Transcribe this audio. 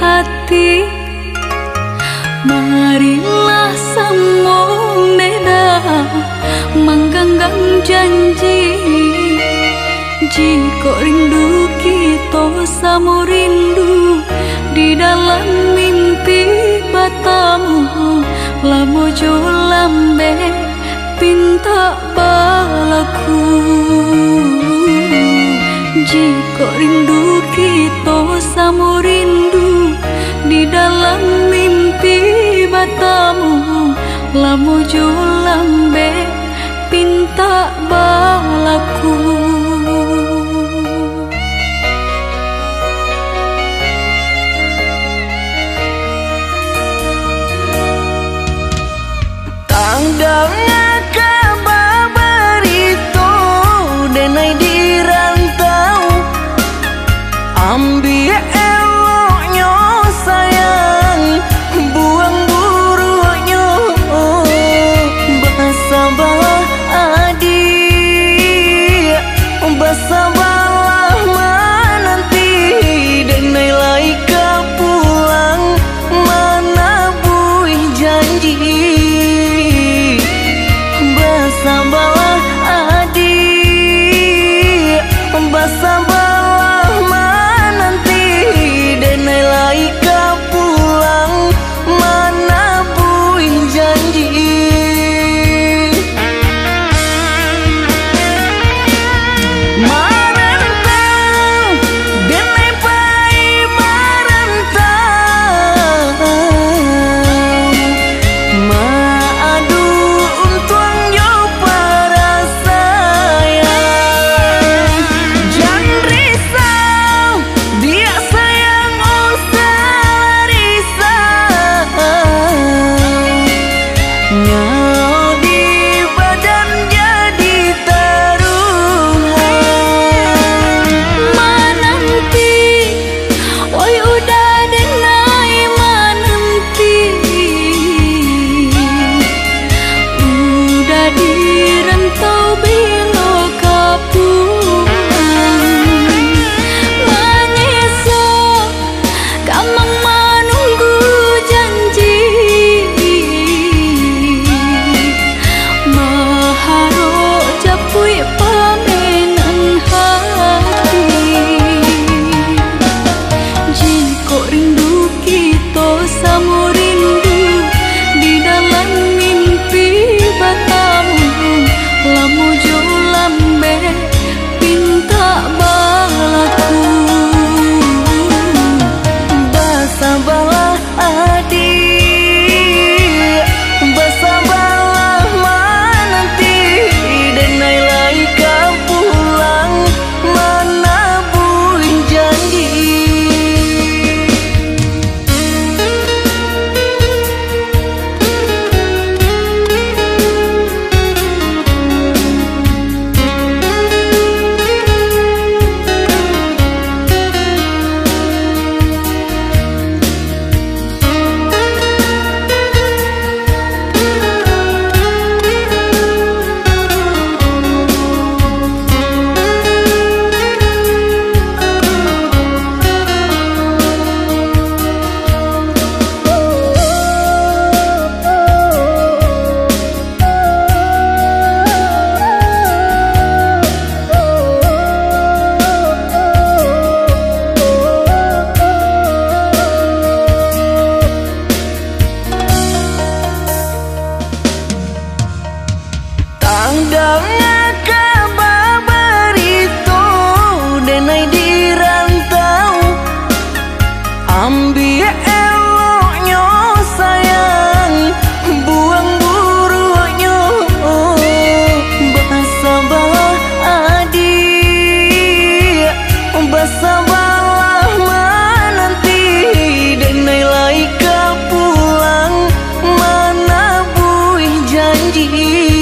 hati Marilah semua beda Mengganggang janji Jika rindu kita sama rindu Di dalam mimpi batamu Lamo jo lambe pinta balaku janji kok rindu kita samu rindu di dalam mimpi matamu. Lamu julambe pinta balaku. Tanggal mm -hmm.